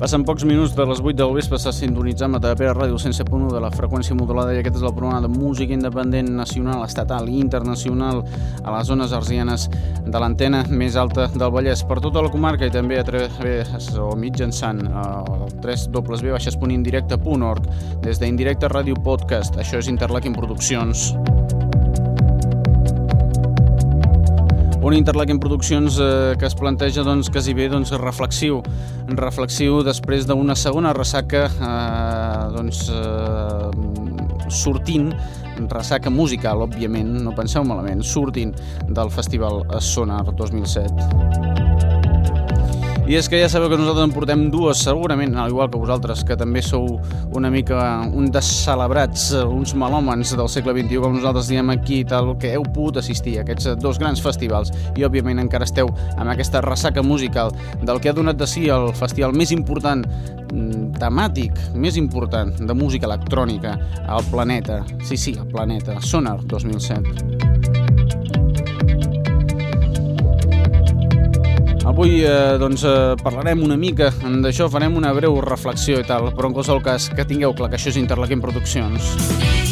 Passen pocs minuts de les 8 del vespre, s'ha sintonitzat Matapera Ràdio 107.1 de la freqüència modulada i aquest és el programa de música independent nacional, estatal i internacional a les zones arsianes de l'antena més alta del Vallès per tota la comarca i també a través o mitjançant el www.indirecte.org des d'Indirecte Ràdio Podcast. Això és Interlaken Produccions. Un Interlaken Produccions eh, que es planteja doncs, quasi bé doncs, reflexiu, reflexiu després d'una segona ressaca eh, doncs, eh, sortint ressaca musical, òbviament, no penseu malament, sortint del Festival Sonar 2007. I és que ja sabeu que nosaltres en portem dues, segurament, al igual que vosaltres, que també sou una mica un descelebrats, uns melòmens del segle XXI, com nosaltres diem aquí, tal, que heu pogut assistir a aquests dos grans festivals i, òbviament, encara esteu amb aquesta ressaca musical del que ha donat de si el festival més important mm, temàtic més important de música electrònica al planeta. Sí, sí, al planeta. Sonar 2007. Avui eh, doncs, eh, parlarem una mica d'això, farem una breu reflexió i tal, però en qualsevol cas que tingueu clar que això és Interlaken Produccions.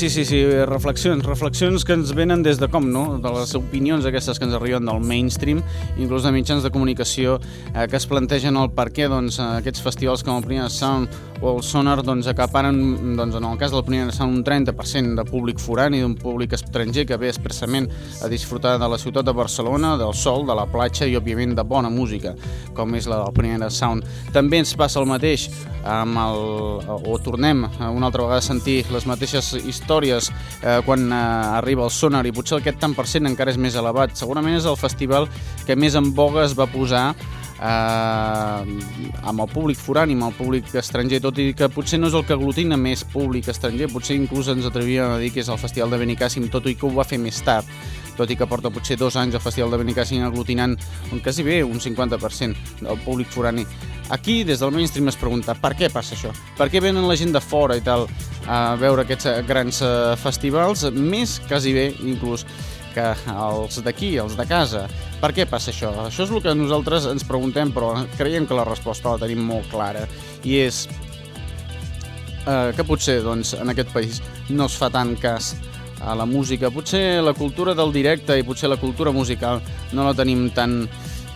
Sí, sí, sí, reflexions, reflexions que ens venen des de com, no? De les opinions aquestes que ens arriben del mainstream, inclús de mitjans de comunicació eh, que es plantegen el per què doncs, aquests festivals com el Primer Sound o el Sonar doncs, acaparen, doncs, en el cas del Primer Sound, un 30% de públic forani, d'un públic estranger que ve expressament a disfrutar de la ciutat de Barcelona, del sol, de la platja i, òbviament, de bona música, com és la del Primer Sound. També ens passa el mateix amb el, o tornem una altra vegada a sentir les mateixes històries eh, quan eh, arriba el sonar i potser aquest tant per cent encara és més elevat. Segurament és el festival que més en boga es va posar eh, amb el públic forani, amb el públic estranger, tot i que potser no és el que aglutina més públic estranger, potser inclús ens atrevíem a dir que és el Festival de Benicàssim, tot i que ho va fer més tard tot i que porta potser dos anys el Festival de Benicàssim aglutinant un quasi bé un 50% del públic forani. Aquí, des del mainstream, es pregunta per què passa això? Per què venen la gent de fora i tal a veure aquests eh, grans eh, festivals, més quasi bé inclús que els d'aquí, els de casa. Per què passa això? Això és el que nosaltres ens preguntem, però creiem que la resposta la tenim molt clara, i és eh, que potser doncs, en aquest país no es fa tant cas a la música. Potser la cultura del directe i potser la cultura musical no la tenim tan,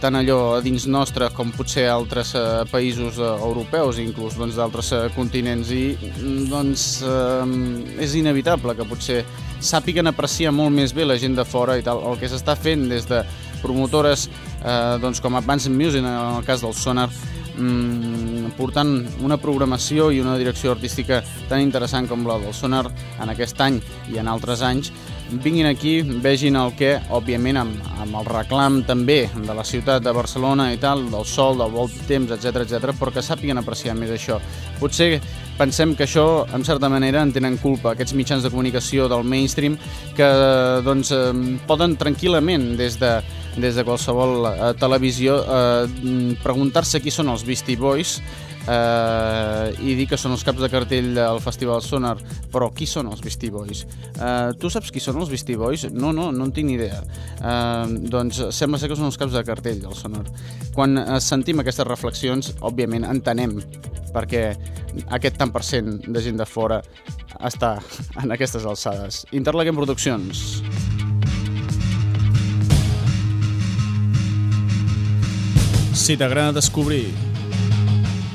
tan allò dins nostre com potser altres eh, països eh, europeus, inclús doncs, d'altres doncs, eh, continents, i mm, doncs eh, és inevitable que potser sàpiguen apreciar molt més bé la gent de fora i tal, el que s'està fent des de promotores eh, doncs, com Advanced Music, en el cas del Sonar, mm, portant una programació i una direcció artística tan interessant com la del Sonar en aquest any i en altres anys, vinguin aquí, vegin el que, òbviament, amb, amb el reclam també de la ciutat de Barcelona i tal, del sol, del bon temps, etc etc, però que sàpiguen apreciar més això. Potser pensem que això, en certa manera, en tenen culpa aquests mitjans de comunicació del mainstream que doncs, poden tranquil·lament des de, des de qualsevol eh, televisió eh, preguntar-se qui són els Beastie Boys eh, i dir que són els caps de cartell del Festival Sonar, però qui són els Beastie Boys? Eh, tu saps qui són els Beastie Boys? No, no, no en tinc ni idea. Eh, doncs sembla ser que són els caps de cartell del Sonar. Quan eh, sentim aquestes reflexions, òbviament entenem perquè aquest tant per cent de gent de fora està en aquestes alçades. Interlaken Produccions. Si t'agrada descobrir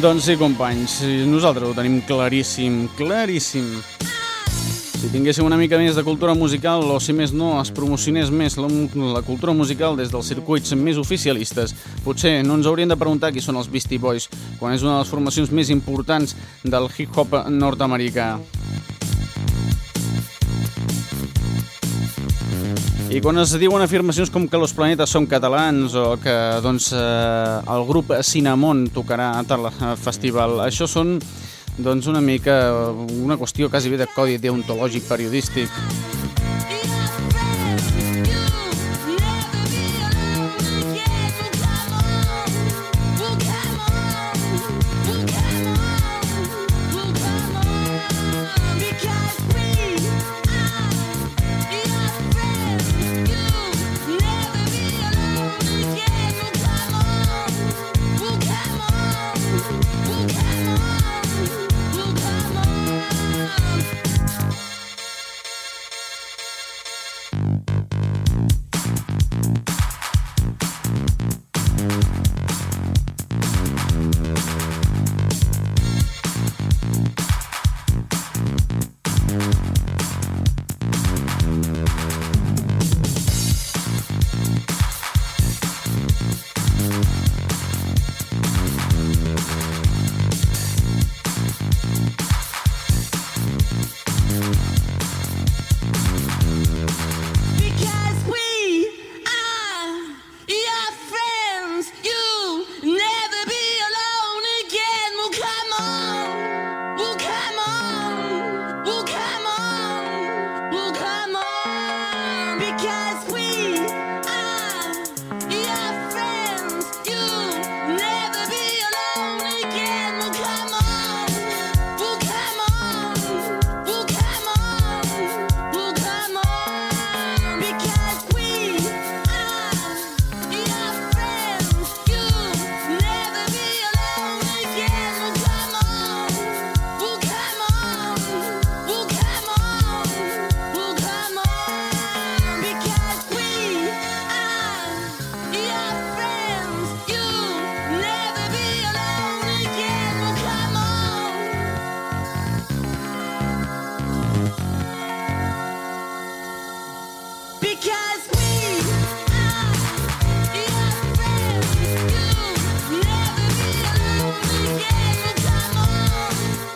Doncs sí, companys, nosaltres ho tenim claríssim, claríssim. Si tinguéssim una mica més de cultura musical o si més no es promocionés més la, la cultura musical des dels circuits més oficialistes, potser no ens haurien de preguntar qui són els Beastie Boys, quan és una de les formacions més importants del hip-hop nord-americà. I quan es diuen afirmacions com que los planetes són catalans o que doncs, eh, el grup Cinnamon tocarà a tal festival, això són doncs una mica una qüestió quasi bé de codi deontològic periodístic.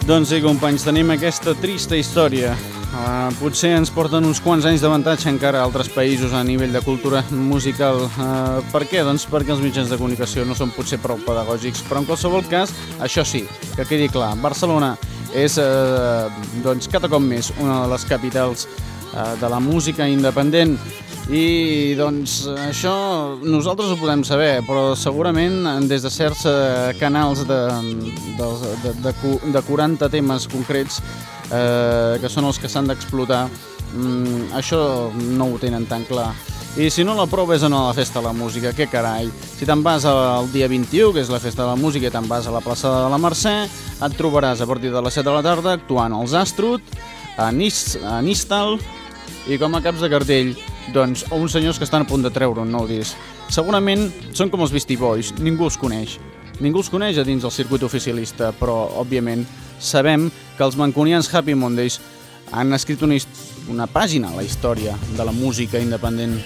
Doncs sí, companys, tenim aquesta trista història. Uh, potser ens porten uns quants anys d'avantatge encara a altres països a nivell de cultura musical. Uh, per què? Doncs perquè els mitjans de comunicació no són potser prou pedagògics, però en qualsevol cas, això sí, que quedi clar, Barcelona és uh, doncs, cada cop més una de les capitals uh, de la música independent i doncs això nosaltres ho podem saber, però segurament des de certs eh, canals de, de, de, de, de 40 temes concrets eh, que són els que s'han d'explotar, mm, això no ho tenen tan clar. I si no la prova és anar a la Festa de la Música, què carai. Si te'n vas al dia 21, que és la Festa de la Música, i te'n vas a la plaça de la Mercè, et trobaràs a partir de les 7 de la tarda actuant els Astrut, a, Nis, a Nistal, i com a caps de cartell doncs, o uns senyors que estan a punt de treure un nou disc. Segurament són com els Beastie Boys, ningú els coneix. Ningú els coneix a dins del circuit oficialista, però, òbviament, sabem que els mancunians Happy Mondays han escrit una, una pàgina a la història de la música independent.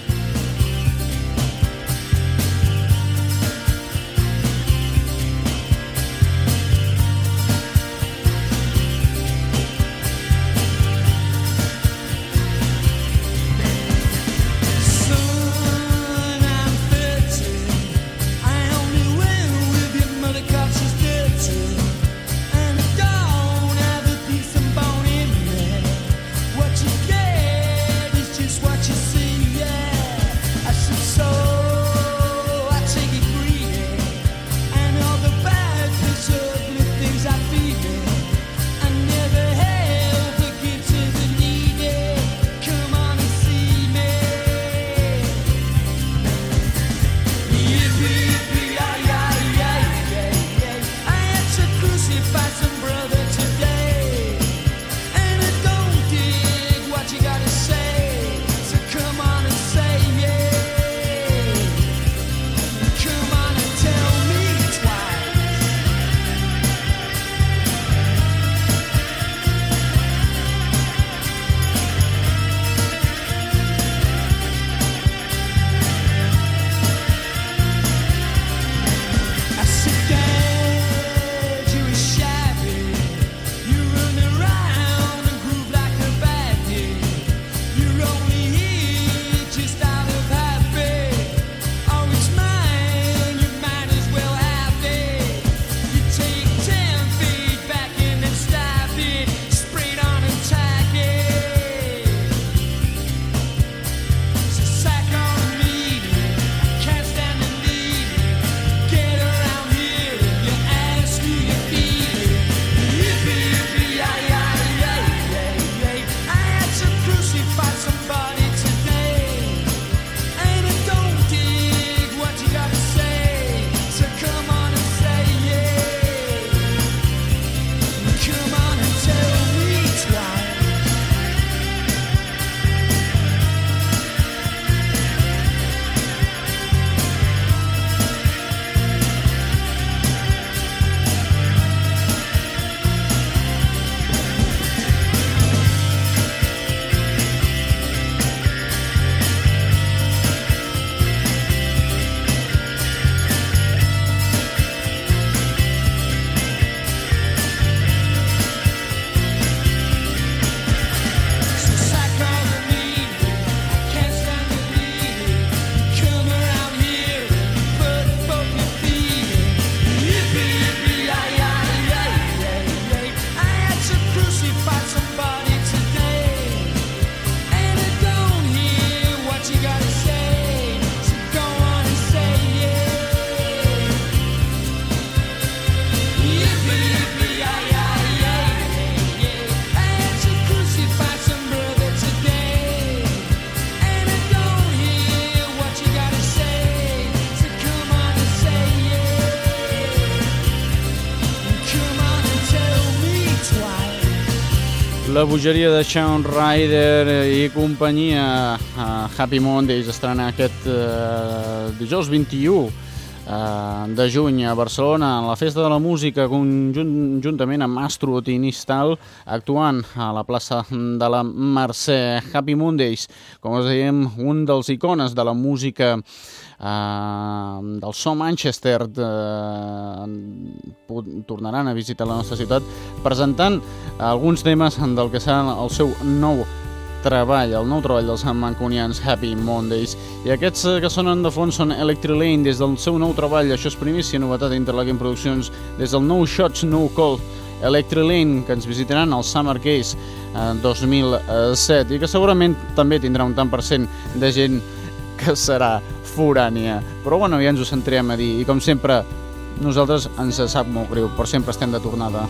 La bogeria de Shawn Ryder i companyia uh, Happy Mondays estrena aquest uh, dijous 21 uh, de juny a Barcelona a la Festa de la Música conjunt, juntament amb Astro Tinistal actuant a la plaça de la Mercè. Happy Mondays com us dèiem un dels icones de la música Del So Manchester uh, tornaran a visitar la nostra ciutat presentant alguns temes del que serà el seu nou treball, el nou treball dels mancunians Happy Mondays. I aquests que sonen de fons són Electric Lane des del seu nou treball, això és primícia novetat d'Interlaken Productions, des del No Shots, No Call, Electric Lane, que ens visitaran al Summer Case eh, 2007 i que segurament també tindrà un tant per cent de gent que serà forània. Però bueno, ja ens ho centrem a dir. I com sempre, nosaltres ens sap molt greu, però sempre estem de tornada.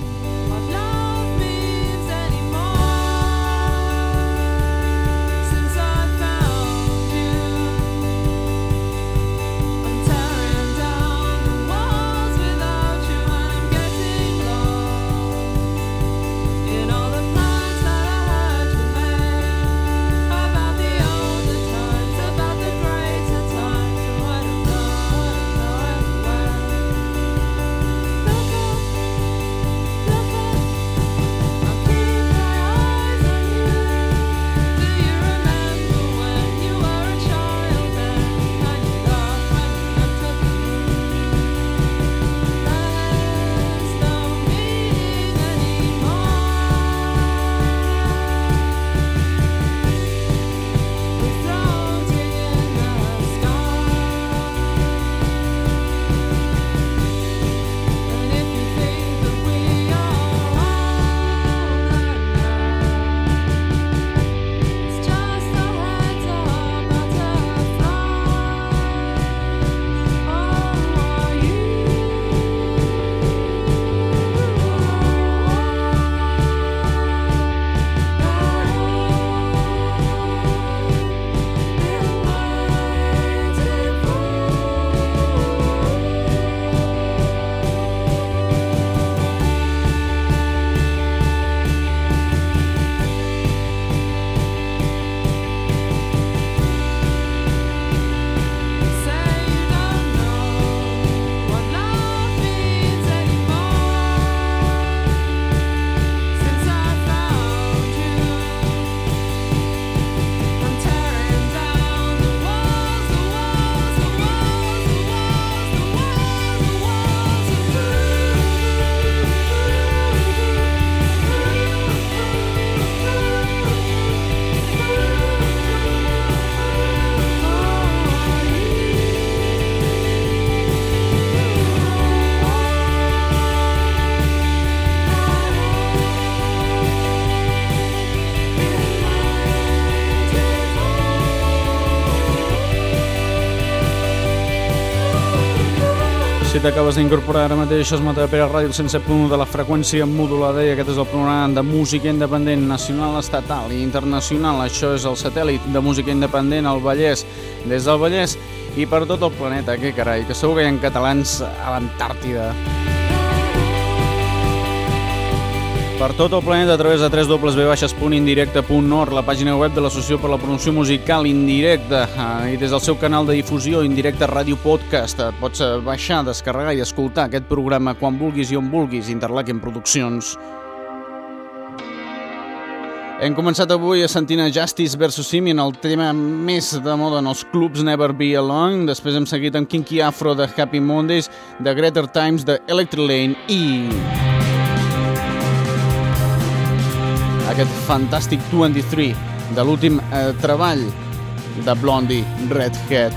T'acabes d'incorporar ara mateix, és Matapera Ràdio, el 107.1 de la freqüència modulada i aquest és el programa de música independent nacional, estatal i internacional. Això és el satèl·lit de música independent al Vallès, des del Vallès i per tot el planeta, que carai, que segur que hi ha catalans a l'Antàrtida. Per tot el planeta a través de www.indirecte.org, la pàgina web de l'Associació per la Promoció Musical Indirecta eh, i des del seu canal de difusió Indirecte Ràdio Podcast pots eh, baixar, descarregar i escoltar aquest programa quan vulguis i on vulguis, Interlaken Produccions. Hem començat avui a sentir Justice vs. Simeon, el tema més de moda en els clubs Never Be Alone. Després hem seguit amb Kinky Afro de Happy Mondays, de Greater Times de Electric Lane i... aquest fantàstic 23 de l'últim eh, treball de Blondie Redhead.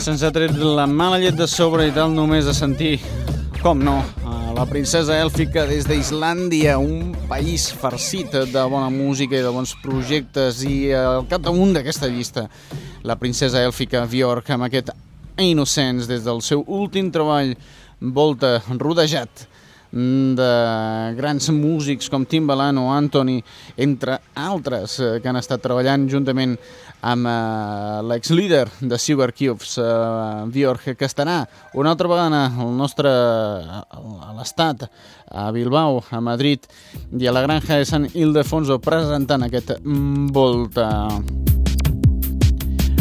Se'ns ha tret la mala llet de sobre i tal només de sentir, com no, la princesa èlfica des d'Islàndia, un país farcit de bona música i de bons projectes i al capdamunt d'aquesta llista, la princesa èlfica Björk amb aquest Innocence des del seu últim treball Volta, rodejat de grans músics com Timbaland o Anthony, entre altres eh, que han estat treballant juntament amb uh, l'ex-líder de Cybercubes, uh, Björk, que estarà una altra vegada al nostre, a l'estat, a Bilbao, a Madrid i a la granja de Sant Ildefonso presentant aquest Volta.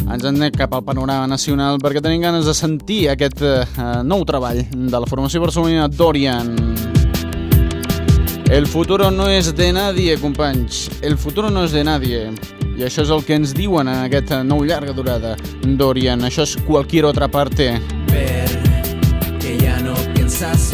Ens anem cap al panorama nacional perquè tenim ganes de sentir aquest eh, nou treball de la formació barcelonina Dorian. El futuro no es de nadie, companys. El futuro no es de nadie. I això és el que ens diuen en aquest nou llarga durada. Dorian, això és cualquier otra parte. Ver que ya no piensas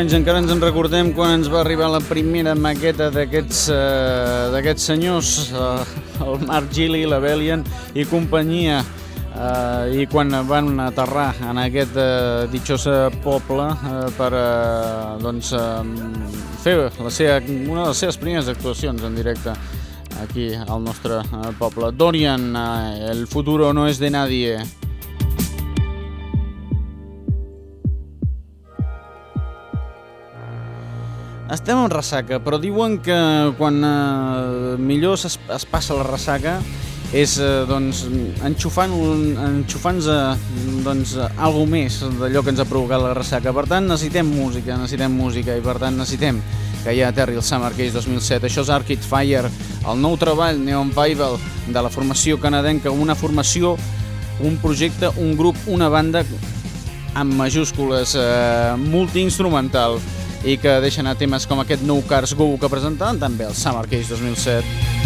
companys, encara ens en recordem quan ens va arribar la primera maqueta d'aquests eh, senyors, eh, el Marc Gili, la Belian i companyia, eh, i quan van aterrar en aquest eh, ditxós poble eh, per eh, doncs, eh, fer la seva, una de les seves primeres actuacions en directe aquí al nostre eh, poble. Dorian, eh, el futuro no es de nadie. Estem en ressaca, però diuen que quan eh, millor es, es passa la ressaca és eh, doncs, enxufant un, enxufant doncs, algo més d'allò que ens ha provocat la ressaca. Per tant, necessitem música, necessitem música i per tant necessitem que ja aterri el Summer Case 2007. Això és Arcade Fire, el nou treball Neon Bible de la formació canadenca, una formació, un projecte, un grup, una banda amb majúscules, eh, multiinstrumental i que deixa anar temes com aquest No Cars Go que presentaven també el Summer Case 2007.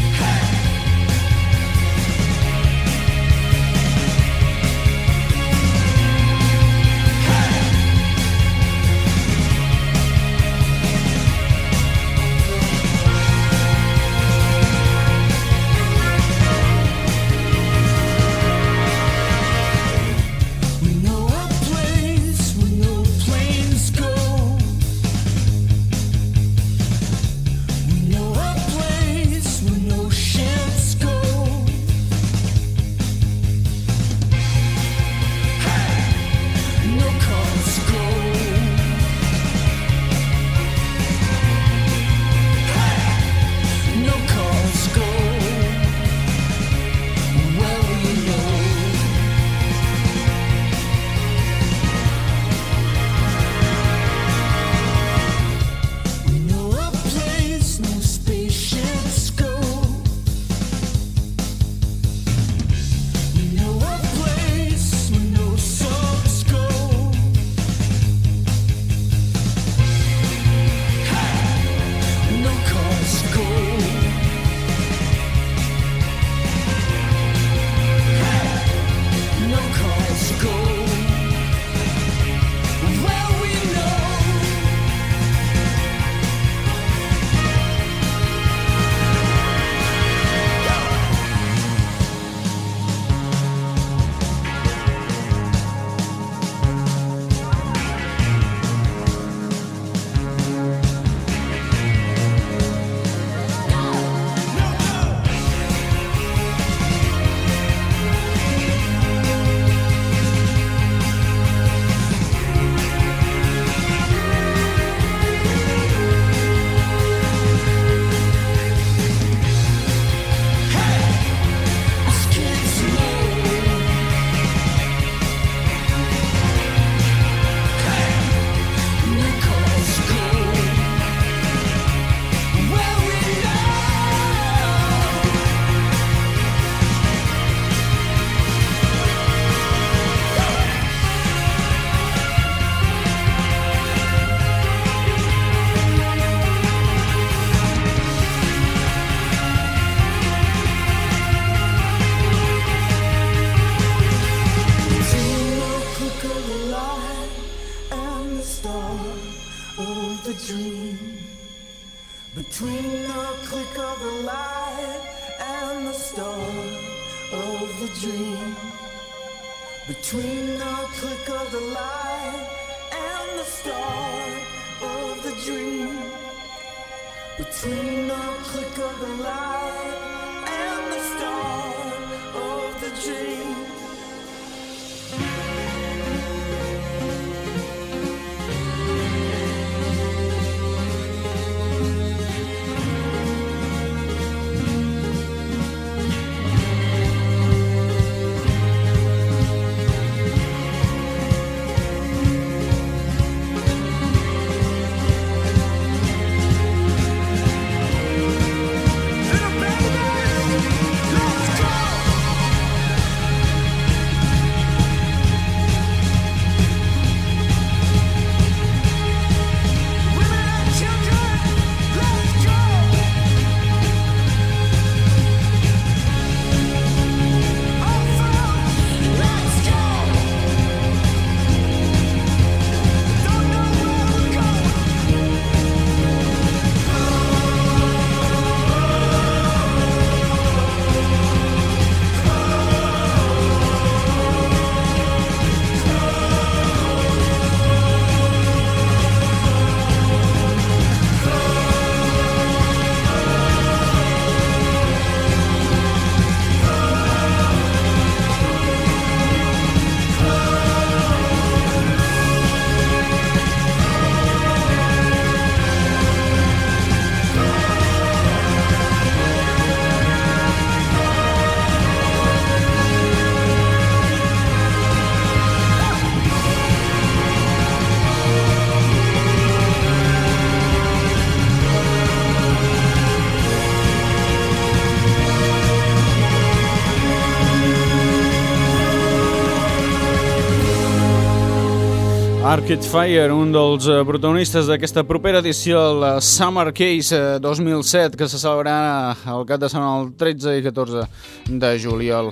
Arcade Fire, un dels eh, protagonistes d'aquesta propera edició, la Summer Case 2007, que se celebrarà al cap de setmana el 13 i 14 de juliol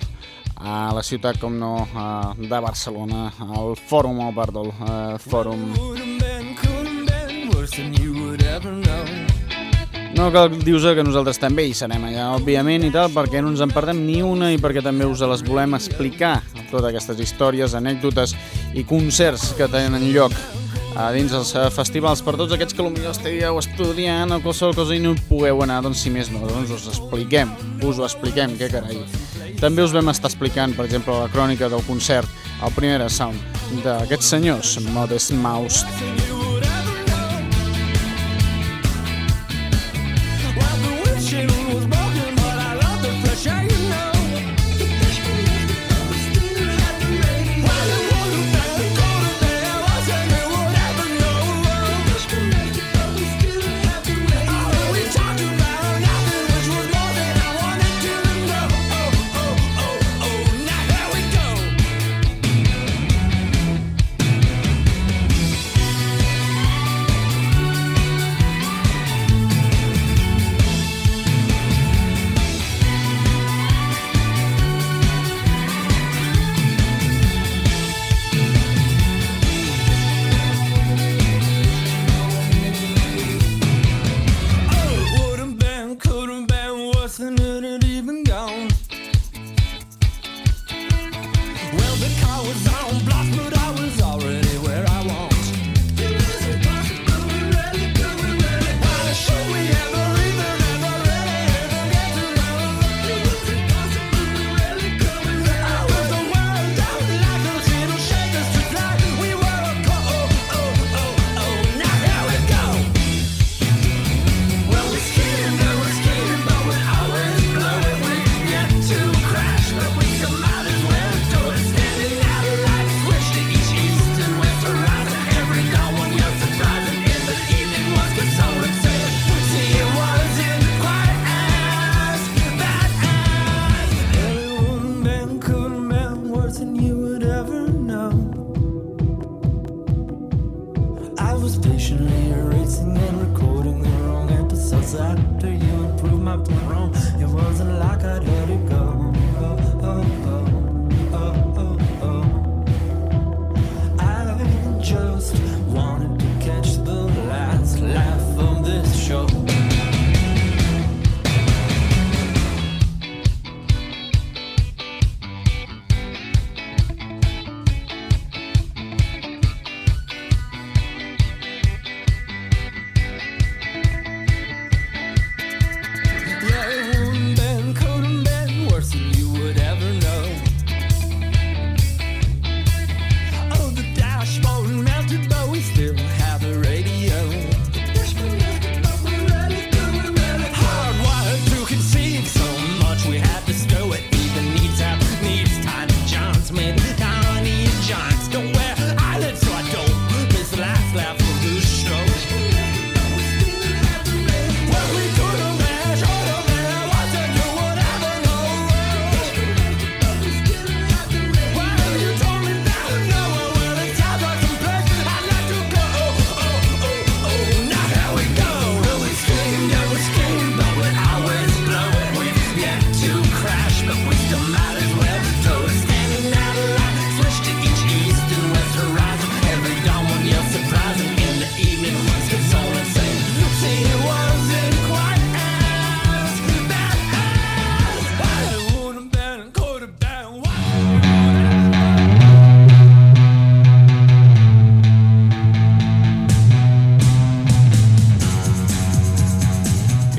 a la ciutat, com no, de Barcelona, al Fòrum, al bar del Fòrum. No cal dir-vos que nosaltres també hi serem allà, òbviament, i tal, perquè no ens en perdem ni una i perquè també us les volem explicar, totes aquestes històries, anècdotes i concerts que tenen lloc a dins dels eh, festivals per tots aquests que potser estigueu estudiant o qualsevol cosa i no pugueu anar, doncs si més no, doncs us expliquem, us ho expliquem, què carai. També us vam estar explicant, per exemple, la crònica del concert, el primer sound d'aquests senyors, Modest Mouse.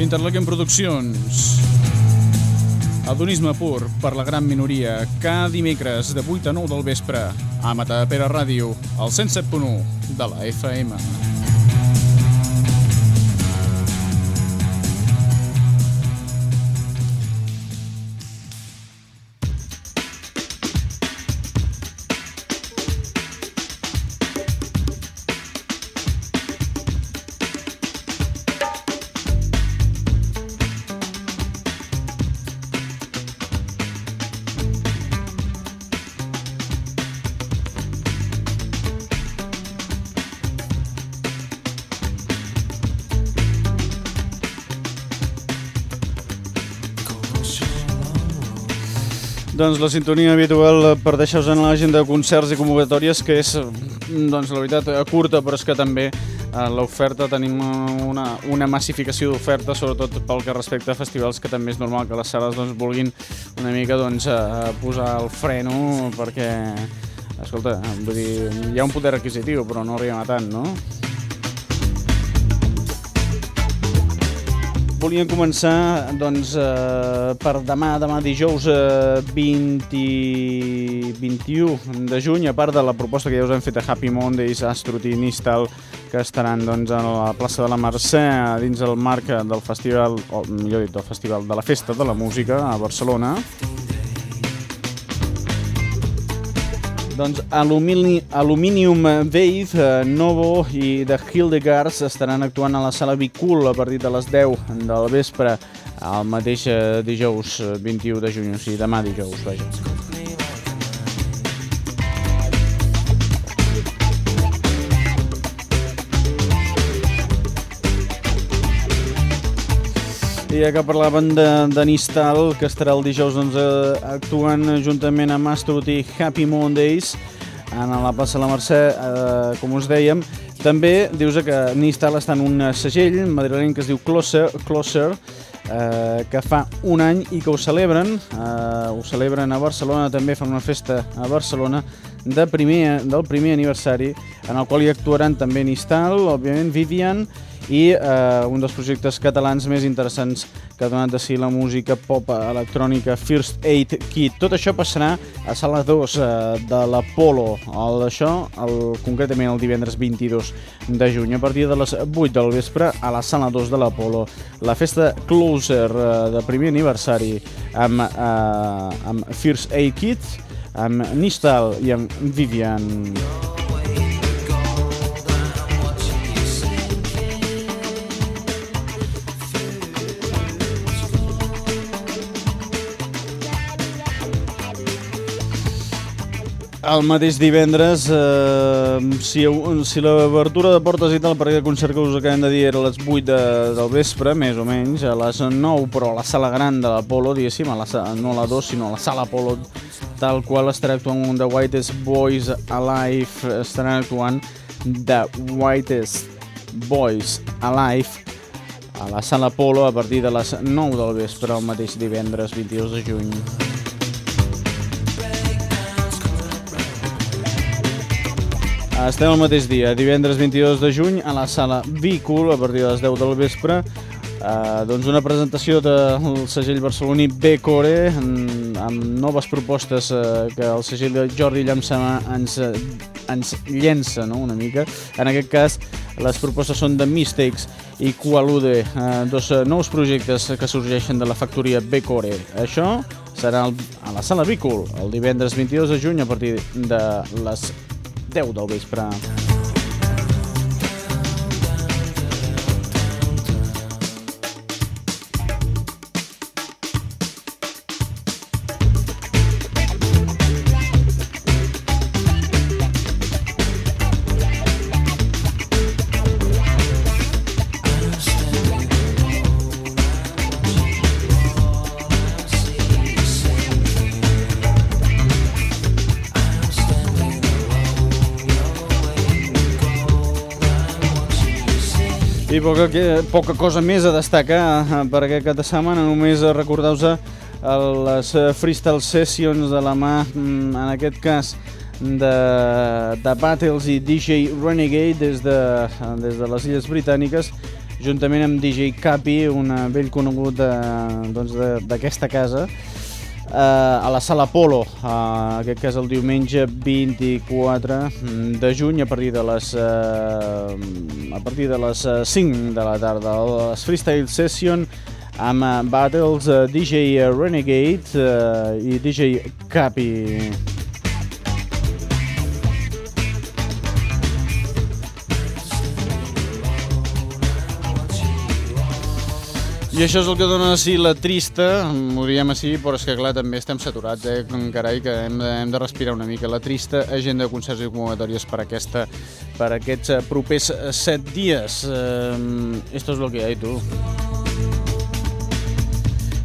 Interlaken Produccions. Adonisme pur per la gran minoria, cada dimecres de 8 a 9 del vespre, a Matapera Ràdio, al 107.1 de la FM. Doncs la sintonia habitual per deixar-vos en l'agenda de concerts i convocatòries, que és, doncs, la veritat, curta, però és que també a l'oferta tenim una, una massificació d'oferta, sobretot pel que respecta a festivals, que també és normal que les sales doncs, vulguin una mica doncs, posar el freno, perquè, escolta, vull dir, hi ha un poder requisitiu, però no arribem a tant, no? Volíem començar doncs, eh, per demà, demà dijous eh, 20, 21 de juny, a part de la proposta que ja us hem fet a Happy Mondays, Astrut i Nistal, que estaran doncs, a la plaça de la Mercè, dins el marc del festival, o millor dit, del festival de la Festa de la Música a Barcelona. Doncs Alumini, Aluminium Wave, eh, Novo i The Hildegards estaran actuant a la sala Bicul a partir de les 10 del vespre el mateix eh, dijous 21 de juny, o sigui demà dijous, vaja. I ja que parlaven de, de Nistal, que estarà el dijous doncs, eh, actuant juntament amb Astrut i Happy Mondays a la plaça la Mercè, eh, com us dèiem. També dius que Nistal està en un segell madrileny que es diu Closer, Closer eh, que fa un any i que ho celebren, eh, ho celebren a Barcelona, també fan una festa a Barcelona de primer, del primer aniversari, en el qual hi actuaran també Nistal, òbviament Vivian, i eh, un dels projectes catalans més interessants que ha donat de si la música pop electrònica First Aid Kit. Tot això passarà a sala 2 eh, de l'Apolo, això el, concretament el divendres 22 de juny, a partir de les 8 del vespre a la sala 2 de l'Apolo. La festa Closer eh, de primer aniversari amb, eh, amb First Aid Kit, amb Nistal i amb Vivian. El mateix divendres, eh, si, si l'obertura de portes i tal per aquest concert que us acabem de dir era a les 8 de, del vespre, més o menys, a les 9, però a la sala gran de l'Apolo, diguéssim, a la, no a la 2, sinó a la sala Apolo, tal qual estarà actuant un The Whitest Boys Alive, estaran actuant The Whitest Boys Alive a la sala Apolo a partir de les 9 del vespre, el mateix divendres 22 de juny. Estem el mateix dia, divendres 22 de juny, a la sala Vícul, a partir de les 10 del vespre. Uh, doncs una presentació del segell barceloní B-Core amb, noves propostes uh, que el segell de Jordi Llamsama ens, ens llença no? una mica. En aquest cas, les propostes són de Mistakes i Qualude, uh, dos uh, nous projectes que sorgeixen de la factoria B-Core. Això serà el, a la sala Vícul el divendres 22 de juny a partir de les 10 del vespre. I poca, poca cosa més a destacar eh, per aquest cap de setmana, només recordar-vos les eh, freestyle sessions de la mà, mm, en aquest cas, de, de Battles i DJ Renegade des de, des de les Illes Britàniques, juntament amb DJ Capi, un vell conegut doncs, d'aquesta doncs casa, eh, a la Sala Polo, eh, aquest cas el diumenge 24 de juny a partir de les eh, a partir de les 5 de la tarda. Les Freestyle Session amb Battles uh, DJ Renegade uh, i DJ Capi. I això és el que dona així la trista, ho diem així, però és que clar, també estem saturats, eh? Carai, que hem de, hem de respirar una mica. La trista agenda de concerts i convocatòries per, aquesta, per aquests eh, propers eh, set dies. Eh, esto és lo que hi ha, tu.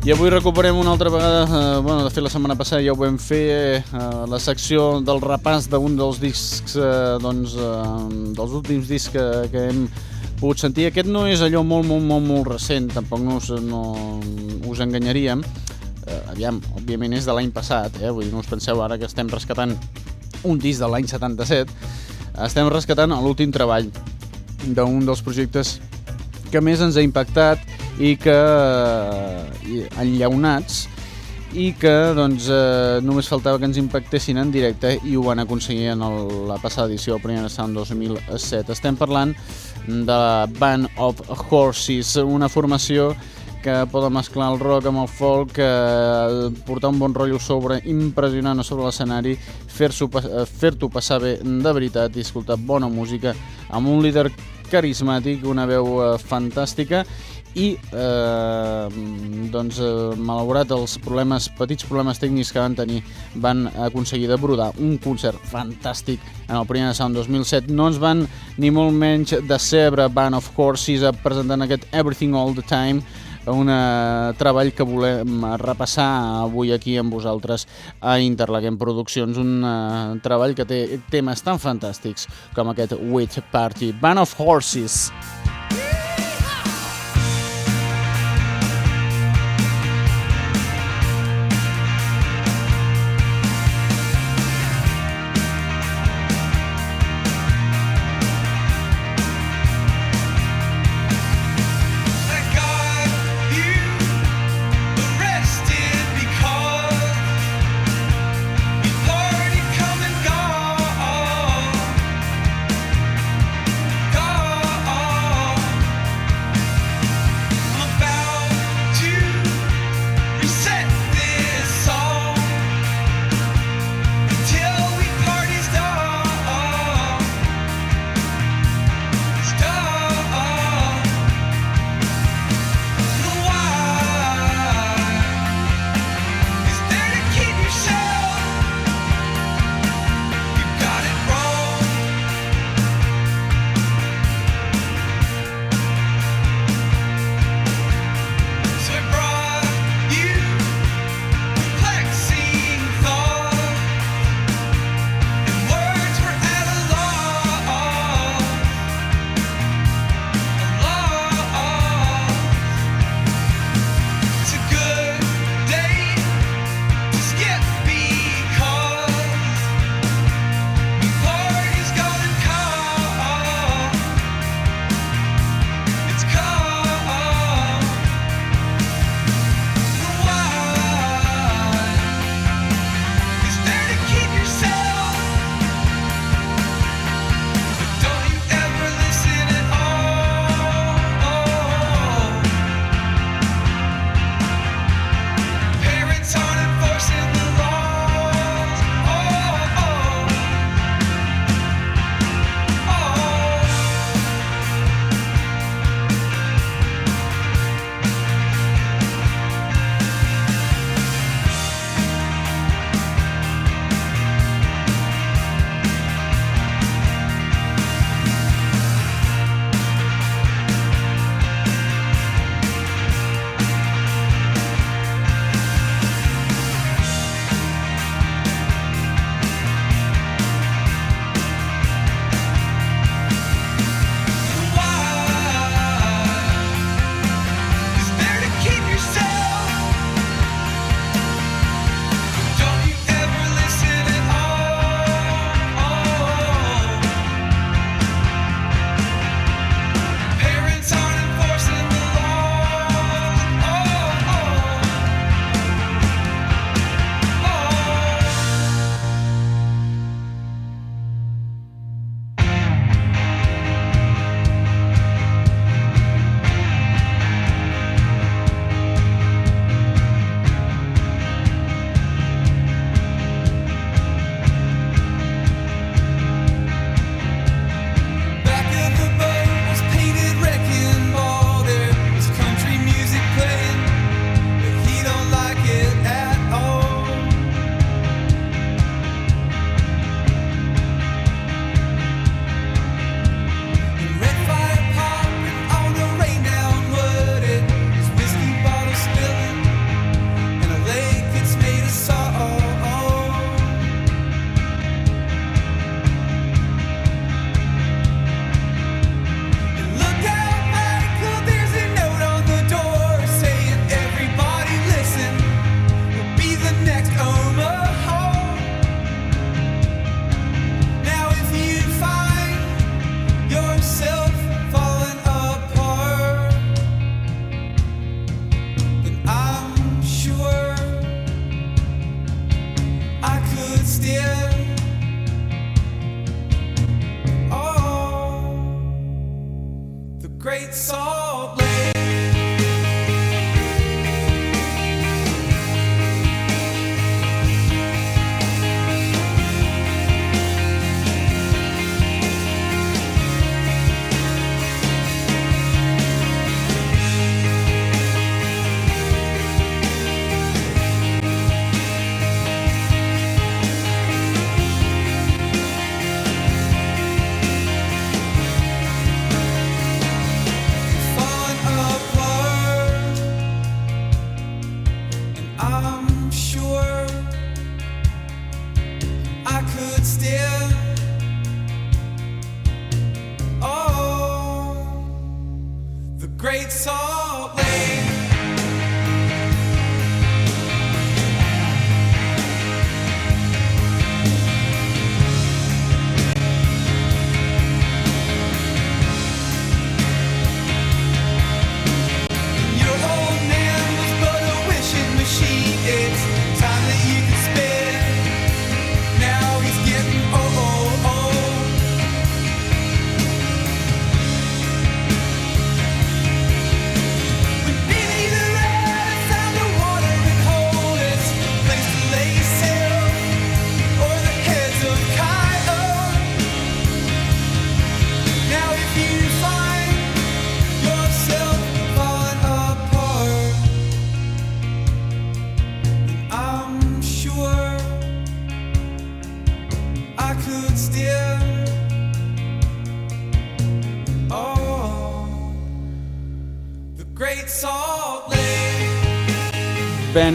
I avui recuperem una altra vegada, eh, bueno, de fet la setmana passada ja ho vam fer, eh, la secció del repàs d'un dels discs, eh, doncs, eh, dels últims discs que, que hem pogut sentir. Aquest no és allò molt, molt, molt, molt recent, tampoc no us, no us enganyaríem. Eh, aviam, òbviament és de l'any passat, eh? vull dir, no us penseu ara que estem rescatant un disc de l'any 77, estem rescatant l'últim treball d'un dels projectes que més ens ha impactat i que eh, enllaunats i que doncs, eh, només faltava que ens impactessin en directe i ho van aconseguir en el, la passada edició, el primer Sound 2007. Estem parlant de la Band of Horses, una formació que poden mesclar el rock amb el folk, eh, portar un bon rotllo sobre, impressionant sobre l'escenari, fer-t'ho fer passar bé de veritat i escoltar bona música amb un líder carismàtic, una veu eh, fantàstica i eh, doncs, eh, malaurat els problemes, petits problemes tècnics que van tenir van aconseguir de brodar un concert fantàstic en el primer Sound 2007 no ens van ni molt menys decebre Band of Horses presentant aquest Everything All The Time un treball que volem repassar avui aquí amb vosaltres a Interlaquem Produccions, un uh, treball que té temes tan fantàstics com aquest Witch Party, Band of Horses. Band of Horses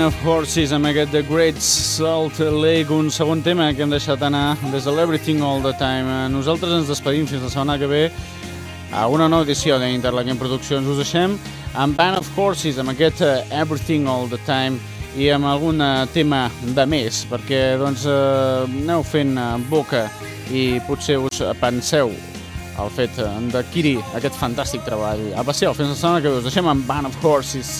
amb aquest The Great Salt Lake, un segon tema que hem deixat anar des de l'Everything All The Time. Nosaltres ens despedim fins la setmana que ve a una nova edició d'Interlaken Produccions. Us deixem amb Band of Horses, amb aquest eh, Everything All The Time i amb algun eh, tema de més, perquè doncs, eh, aneu fent boca i potser us penseu el fet d'adquirir aquest fantàstic treball. A passeu, fins la setmana que ve us deixem amb Band of Horses.